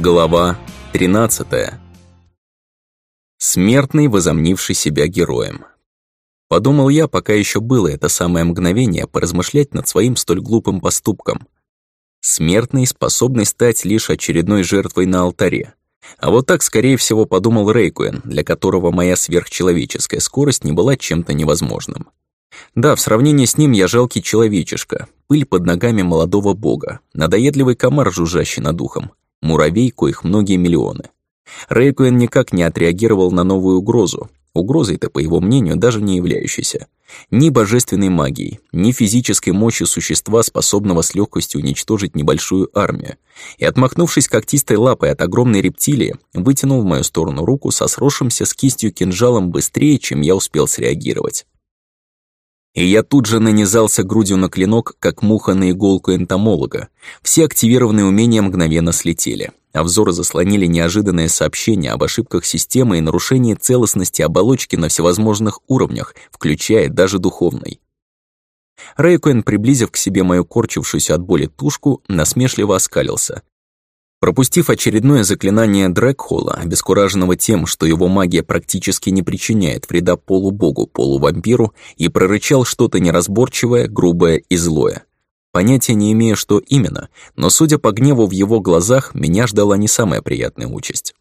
Глава 13. Смертный, возомнивший себя героем. Подумал я, пока еще было это самое мгновение, поразмышлять над своим столь глупым поступком. Смертный, способный стать лишь очередной жертвой на алтаре. А вот так, скорее всего, подумал Рейкуэн, для которого моя сверхчеловеческая скорость не была чем-то невозможным. Да, в сравнении с ним я жалкий человечишка, пыль под ногами молодого бога, надоедливый комар, жужжащий над ухом, муравей, коих многие миллионы. Рейкуэн никак не отреагировал на новую угрозу, угрозой-то, по его мнению, даже не являющейся. Ни божественной магией, ни физической мощью существа, способного с легкостью уничтожить небольшую армию. И, отмахнувшись когтистой лапой от огромной рептилии, вытянул в мою сторону руку со сросшимся с кистью кинжалом быстрее, чем я успел среагировать. И я тут же нанизался грудью на клинок, как муха на иголку энтомолога. Все активированные умения мгновенно слетели, а взоры заслонили неожиданное сообщение об ошибках системы и нарушении целостности оболочки на всевозможных уровнях, включая даже духовный. Рейкуэн, приблизив к себе мою корчившуюся от боли тушку, насмешливо оскалился, Пропустив очередное заклинание Дрэгхолла, обескураженного тем, что его магия практически не причиняет вреда полубогу-полувампиру, и прорычал что-то неразборчивое, грубое и злое. Понятия не имея, что именно, но, судя по гневу в его глазах, меня ждала не самая приятная участь.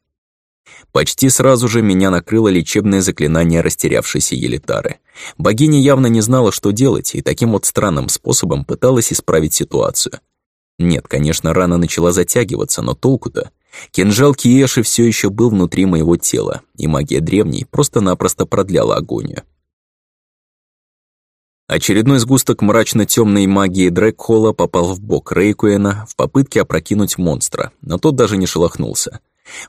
Почти сразу же меня накрыло лечебное заклинание растерявшейся Елитары. Богиня явно не знала, что делать, и таким вот странным способом пыталась исправить ситуацию — нет, конечно, рана начала затягиваться, но толку-то? Кинжал Киеши все еще был внутри моего тела, и магия древней просто-напросто продляла агонию. Очередной сгусток мрачно темной магии Дрэкхолла попал в бок Рейкуэна в попытке опрокинуть монстра, но тот даже не шелохнулся.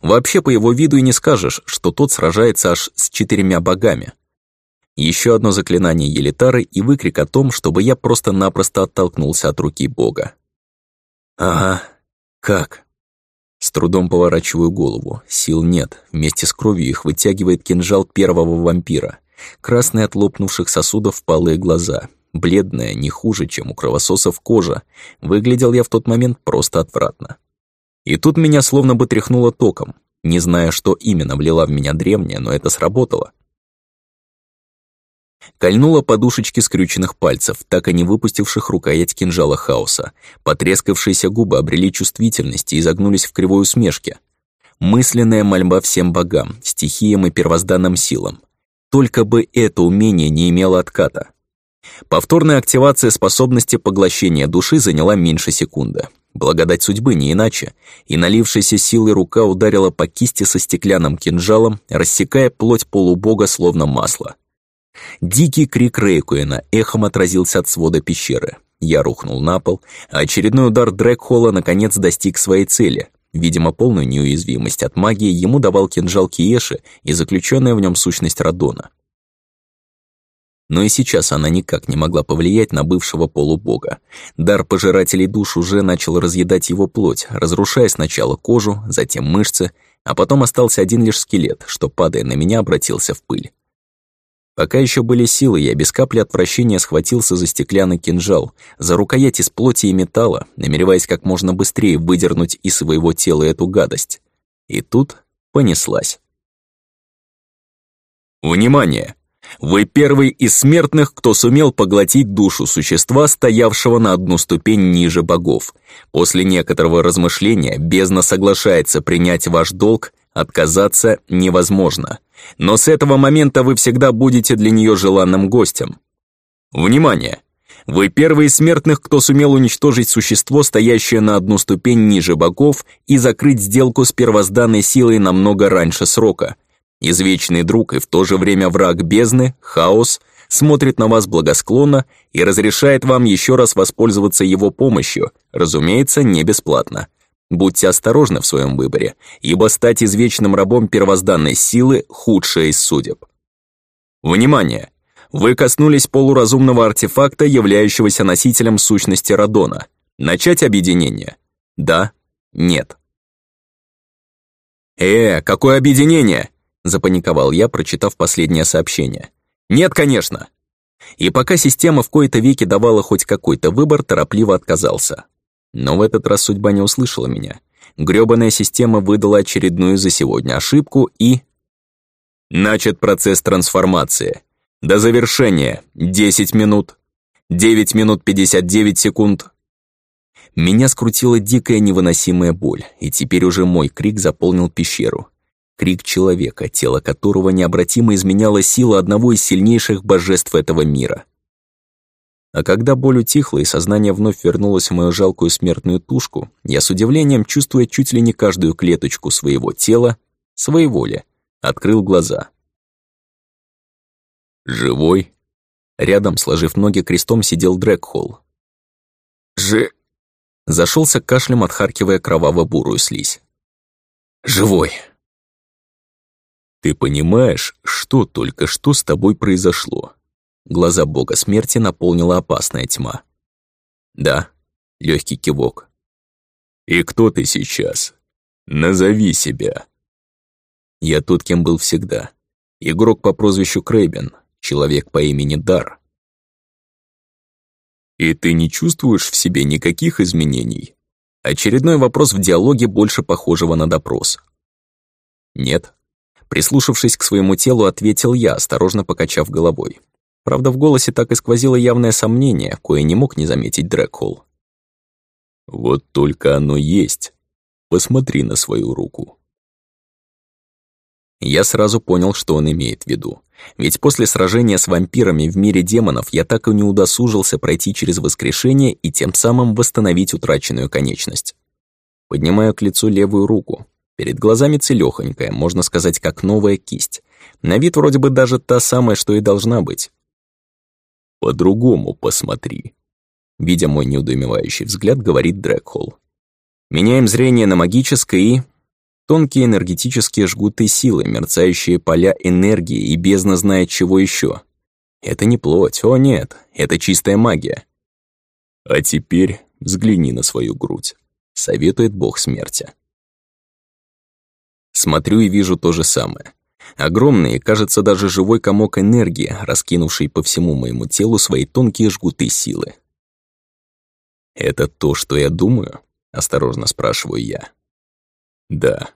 Вообще по его виду и не скажешь, что тот сражается аж с четырьмя богами. Еще одно заклинание Елитары и выкрик о том, чтобы я просто-напросто оттолкнулся от руки бога. «Ага. Как?» С трудом поворачиваю голову. Сил нет. Вместе с кровью их вытягивает кинжал первого вампира. Красные от лопнувших сосудов впалые глаза. Бледная, не хуже, чем у кровососов кожа. Выглядел я в тот момент просто отвратно. И тут меня словно бы тряхнуло током. Не зная, что именно влила в меня древняя, но это сработало. Кольнула подушечки скрюченных пальцев, так и не выпустивших рукоять кинжала хаоса. Потрескавшиеся губы обрели чувствительность и изогнулись в кривой усмешке. Мысленная мольба всем богам, стихиям и первозданным силам. Только бы это умение не имело отката. Повторная активация способности поглощения души заняла меньше секунды. Благодать судьбы не иначе, и налившаяся силой рука ударила по кисти со стеклянным кинжалом, рассекая плоть полубога словно масло. Дикий крик Рейкуэна эхом отразился от свода пещеры. Я рухнул на пол, а очередной удар Дрэкхолла наконец достиг своей цели. Видимо, полную неуязвимость от магии ему давал кинжал Киеши и заключенная в нем сущность Радона. Но и сейчас она никак не могла повлиять на бывшего полубога. Дар пожирателей душ уже начал разъедать его плоть, разрушая сначала кожу, затем мышцы, а потом остался один лишь скелет, что, падая на меня, обратился в пыль. Пока еще были силы, я без капли отвращения схватился за стеклянный кинжал, за рукоять из плоти и металла, намереваясь как можно быстрее выдернуть из своего тела эту гадость. И тут понеслась. Внимание! Вы первый из смертных, кто сумел поглотить душу существа, стоявшего на одну ступень ниже богов. После некоторого размышления бездна соглашается принять ваш долг, отказаться невозможно. Но с этого момента вы всегда будете для нее желанным гостем. Внимание! Вы первый из смертных, кто сумел уничтожить существо, стоящее на одну ступень ниже богов, и закрыть сделку с первозданной силой намного раньше срока. Извечный друг и в то же время враг бездны, хаос, смотрит на вас благосклонно и разрешает вам еще раз воспользоваться его помощью, разумеется, не бесплатно. Будьте осторожны в своем выборе, ибо стать извечным рабом первозданной силы – худшее из судеб. Внимание! Вы коснулись полуразумного артефакта, являющегося носителем сущности Радона. Начать объединение? Да? Нет? «Э, какое объединение?» – запаниковал я, прочитав последнее сообщение. «Нет, конечно!» И пока система в кои-то веки давала хоть какой-то выбор, торопливо отказался. Но в этот раз судьба не услышала меня. Грёбаная система выдала очередную за сегодня ошибку и... Начат процесс трансформации. До завершения 10 минут. 9 минут 59 секунд. Меня скрутила дикая невыносимая боль, и теперь уже мой крик заполнил пещеру. Крик человека, тело которого необратимо изменяла сила одного из сильнейших божеств этого мира. А когда боль утихла и сознание вновь вернулось в мою жалкую смертную тушку, я с удивлением, чувствуя чуть ли не каждую клеточку своего тела, своей воли, открыл глаза. «Живой?» Рядом, сложив ноги крестом, сидел Дрэкхолл. «Жи...» Зашелся кашлем, отхаркивая кроваво-бурую слизь. «Живой!» «Ты понимаешь, что только что с тобой произошло?» Глаза бога смерти наполнила опасная тьма. «Да», — легкий кивок. «И кто ты сейчас? Назови себя». Я тот, кем был всегда. Игрок по прозвищу Крейбен, человек по имени Дар. И ты не чувствуешь в себе никаких изменений? Очередной вопрос в диалоге больше похожего на допрос. Нет. Прислушавшись к своему телу, ответил я, осторожно покачав головой. Правда, в голосе так и сквозило явное сомнение, кое не мог не заметить Дрэкхолл. «Вот только оно есть. Посмотри на свою руку». Я сразу понял, что он имеет в виду. Ведь после сражения с вампирами в мире демонов я так и не удосужился пройти через воскрешение и тем самым восстановить утраченную конечность. Поднимаю к лицу левую руку. Перед глазами целёхонькая, можно сказать, как новая кисть. На вид вроде бы даже та самая, что и должна быть. «По-другому посмотри», — видя мой неудоумевающий взгляд, говорит Дрэкхолл. «Меняем зрение на магическое и...» Тонкие энергетические жгуты силы, мерцающие поля энергии и бездна знает чего еще. Это не плоть, о нет, это чистая магия. А теперь взгляни на свою грудь, советует бог смерти. Смотрю и вижу то же самое. Огромный, кажется, даже живой комок энергии, раскинувший по всему моему телу свои тонкие жгуты силы. «Это то, что я думаю?» — осторожно спрашиваю я. «Да.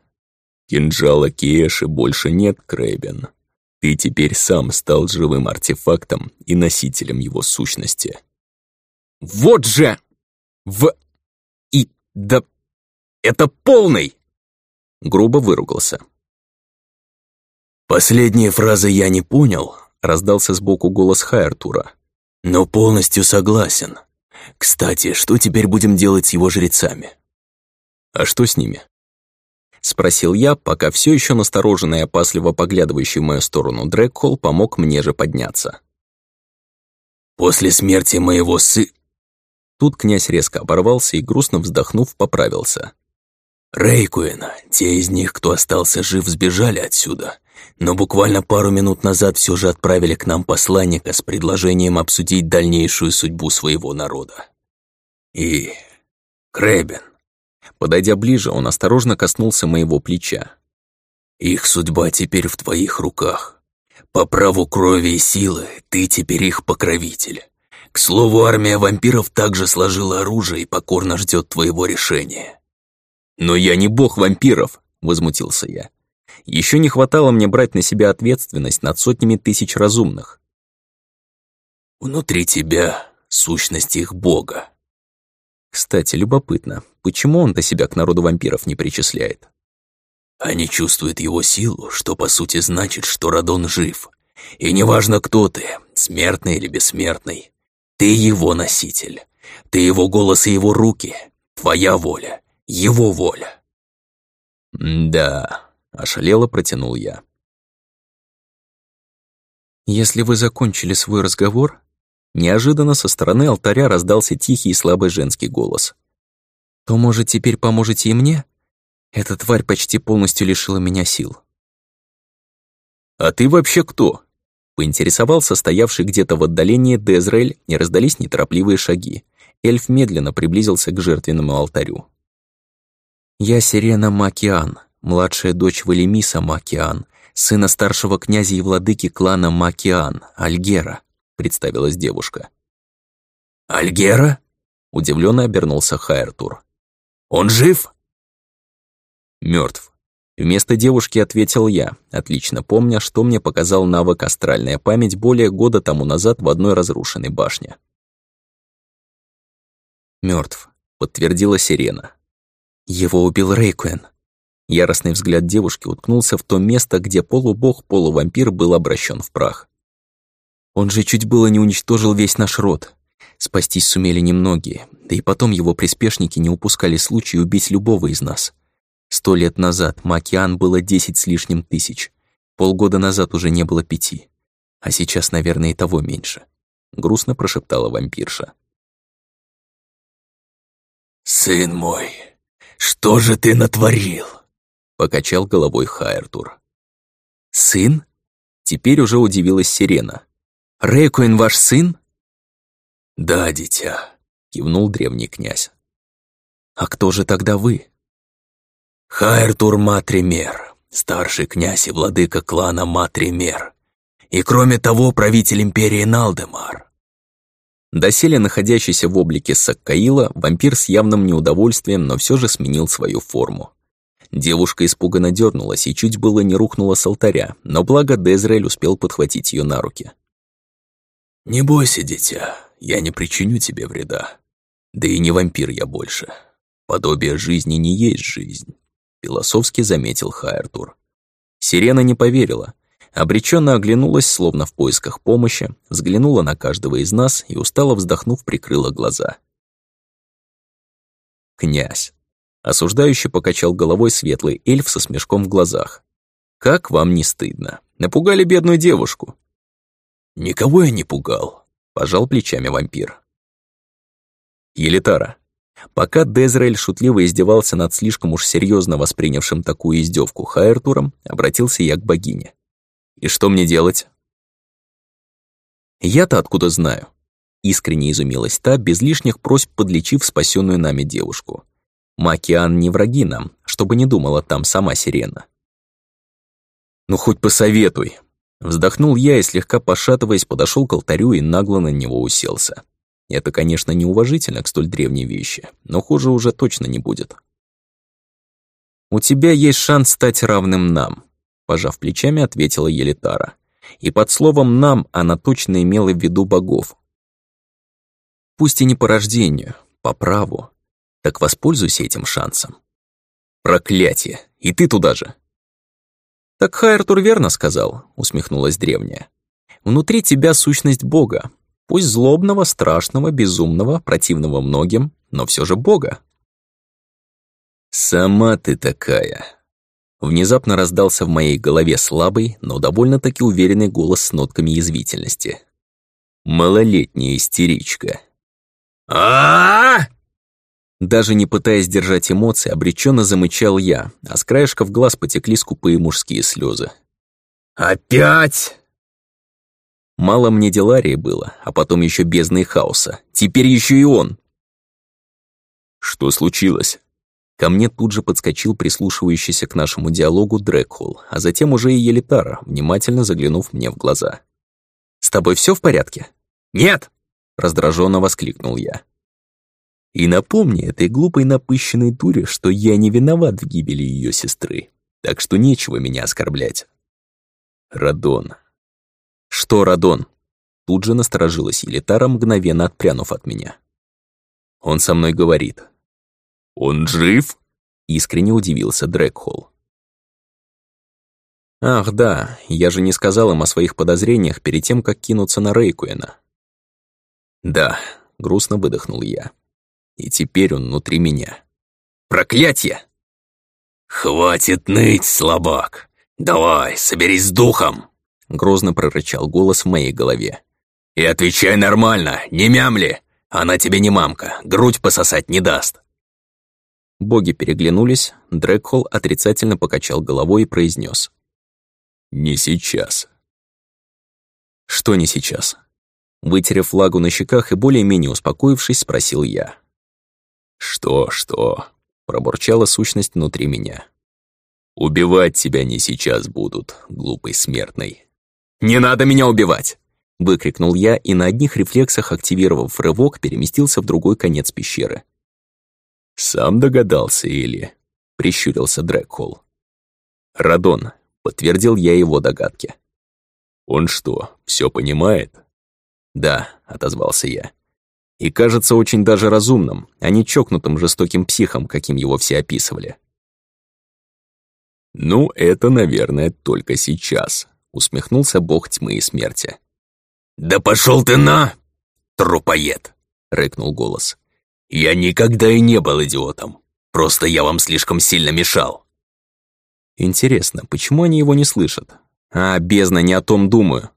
Кинжала Киэши больше нет, Крэбен. Ты теперь сам стал живым артефактом и носителем его сущности». «Вот же! В... и... да... это полный!» Грубо выругался. «Последние фразы я не понял», — раздался сбоку голос Хайртура. «Но полностью согласен. Кстати, что теперь будем делать с его жрецами?» «А что с ними?» Спросил я, пока все еще настороженный и опасливо поглядывающий в мою сторону Дрэкхолл помог мне же подняться. «После смерти моего сы...» Тут князь резко оборвался и, грустно вздохнув, поправился. «Рейкуина, те из них, кто остался жив, сбежали отсюда но буквально пару минут назад все же отправили к нам посланника с предложением обсудить дальнейшую судьбу своего народа. И... Крэбен. Подойдя ближе, он осторожно коснулся моего плеча. Их судьба теперь в твоих руках. По праву крови и силы ты теперь их покровитель. К слову, армия вампиров также сложила оружие и покорно ждет твоего решения. «Но я не бог вампиров», — возмутился я. Еще не хватало мне брать на себя ответственность над сотнями тысяч разумных. Внутри тебя сущность их бога. Кстати, любопытно, почему он-то себя к народу вампиров не причисляет? Они чувствуют его силу, что по сути значит, что Радон жив. И неважно, кто ты, смертный или бессмертный, ты его носитель. Ты его голос и его руки, твоя воля, его воля. да, Ошалело протянул я. «Если вы закончили свой разговор...» Неожиданно со стороны алтаря раздался тихий и слабый женский голос. «То, может, теперь поможете и мне? Эта тварь почти полностью лишила меня сил». «А ты вообще кто?» Поинтересовался стоявший где-то в отдалении Дезрель, и раздались неторопливые шаги. Эльф медленно приблизился к жертвенному алтарю. «Я Сирена Макиан», младшая дочь Валимиса Макиан, сына старшего князя и владыки клана Макиан, Альгера», — представилась девушка. «Альгера?» — удивленно обернулся Хайртур. «Он жив?» Мертв. Вместо девушки ответил я, отлично помня, что мне показал навык «Астральная память» более года тому назад в одной разрушенной башне. Мертв, подтвердила сирена. Его убил Рейкуэн. Яростный взгляд девушки уткнулся в то место, где полубог-полувампир был обращен в прах. Он же чуть было не уничтожил весь наш род. Спастись сумели немногие, да и потом его приспешники не упускали случая убить любого из нас. Сто лет назад Макиан было десять с лишним тысяч. Полгода назад уже не было пяти. А сейчас, наверное, и того меньше. Грустно прошептала вампирша. «Сын мой, что же ты натворил?» Покачал головой Хайртур. «Сын?» Теперь уже удивилась Сирена. «Рейкуин ваш сын?» «Да, дитя», — кивнул древний князь. «А кто же тогда вы?» «Хайртур Матример, старший князь и владыка клана Матример, и кроме того правитель империи Налдемар». Доселе находящийся в облике Саккаила, вампир с явным неудовольствием, но все же сменил свою форму. Девушка испуганно дернулась и чуть было не рухнула с алтаря, но благо Дезрель успел подхватить ее на руки. «Не бойся, дитя, я не причиню тебе вреда. Да и не вампир я больше. Подобие жизни не есть жизнь», — философски заметил Хайртур. Сирена не поверила. Обреченно оглянулась, словно в поисках помощи, взглянула на каждого из нас и, устало вздохнув, прикрыла глаза. «Князь!» — осуждающе покачал головой светлый эльф со смешком в глазах. «Как вам не стыдно? Напугали бедную девушку!» «Никого я не пугал», Пожал плечами вампир. Елитара. Пока Дезраэль шутливо издевался над слишком уж серьезно воспринявшим такую издевку Хайртуром, обратился я к богине. «И что мне делать?» «Я-то откуда знаю?» Искренне изумилась та, без лишних просьб подлечив спасенную нами девушку. Макиан не враги нам, чтобы не думала там сама сирена. «Ну хоть посоветуй», Вздохнул я и, слегка пошатываясь, подошел к алтарю и нагло на него уселся. Это, конечно, неуважительно к столь древней вещи, но хуже уже точно не будет. «У тебя есть шанс стать равным нам», — пожав плечами, ответила Елитара. И под словом «нам» она точно имела в виду богов. Пусть и не по рождению, по праву. Так воспользуйся этим шансом. Проклятие! И ты туда же! «Так Хайртур верно сказал», — усмехнулась древняя. «Внутри тебя сущность Бога, пусть злобного, страшного, безумного, противного многим, но все же Бога». «Сама ты такая», Внезапно раздался в моей голове слабый, но довольно-таки уверенный голос с нотками язвительности. «Малолетняя истеричка». а, -а, -а даже не пытаясь держать эмоции, обреченно замычал я, а с краешков глаз потекли скупые мужские слезы. «Опять?» Мало мне Деларии было, а потом еще бездны хаоса. Теперь еще и он. Что случилось? Ко мне тут же подскочил прислушивающийся к нашему диалогу Дрэкхолл, а затем уже и Елитара, внимательно заглянув мне в глаза. «С тобой все в порядке?» «Нет!» — раздраженно воскликнул я. И напомни этой глупой напыщенной дуре, что я не виноват в гибели ее сестры, так что нечего меня оскорблять. Радон. Что Радон? Тут же насторожилась Елитара, мгновенно отпрянув от меня. Он со мной говорит. «Он жив?» Искренне удивился Дрэкхолл. Ах, да, я же не сказал им о своих подозрениях перед тем, как кинуться на Рейкуэна. Да, грустно выдохнул я и теперь он внутри меня. Проклятье! «Хватит ныть, слабак! Давай, соберись с духом!» Грозно прорычал голос в моей голове. «И отвечай нормально, не мямли! Она тебе не мамка, грудь пососать не даст!» Боги переглянулись, Дрэкхолл отрицательно покачал головой и произнес: «Не сейчас». «Что не сейчас?» Вытерев влагу на щеках и более-менее успокоившись, спросил я. «Что, что?» — пробурчала сущность внутри меня. «Убивать тебя не сейчас будут, глупый смертный». «Не надо меня убивать!» — выкрикнул я и на одних рефлексах, активировав рывок, переместился в другой конец пещеры. «Сам догадался или?» — прищурился Дрэкхолл. «Радон», — подтвердил я его догадки. «Он что, все понимает?» «Да», — отозвался я. «И кажется очень даже разумным, а не чокнутым жестоким психом, каким его все описывали». «Ну, это, наверное, только сейчас», — усмехнулся бог тьмы и смерти. «Да пошел ты на, трупоед!» — рыкнул голос. «Я никогда и не был идиотом. Просто я вам слишком сильно мешал». Интересно, почему они его не слышат? А, бездна, не о том думаю.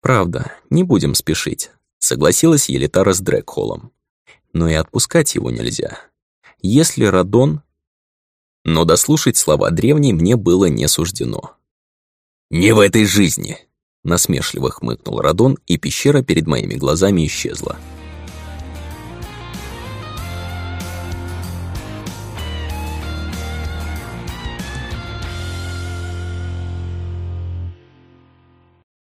Правда, не будем спешить, согласилась Елитара с Дрэкхоллом. Но и отпускать его нельзя. Если Радон... Но дослушать слова древней мне было не суждено. «Не в этой жизни!» Насмешливо хмыкнул Радон, и пещера перед моими глазами исчезла.